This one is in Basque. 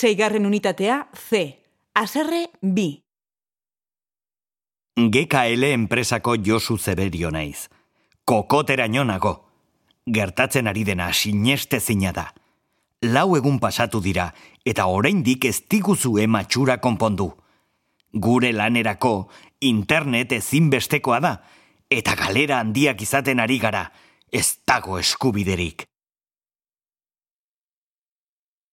Seigarren unitatea C. Azerre B. GKL enpresako Josu Zeberio naiz. Kokotera nago. Gertatzen ari dena sineste zina da. Lau egun pasatu dira eta oraindik ez diguzu ematxura konpondu. Gure lanerako internet ezinbestekoa da eta galera handiak izaten ari gara. Ez dago eskubiderik.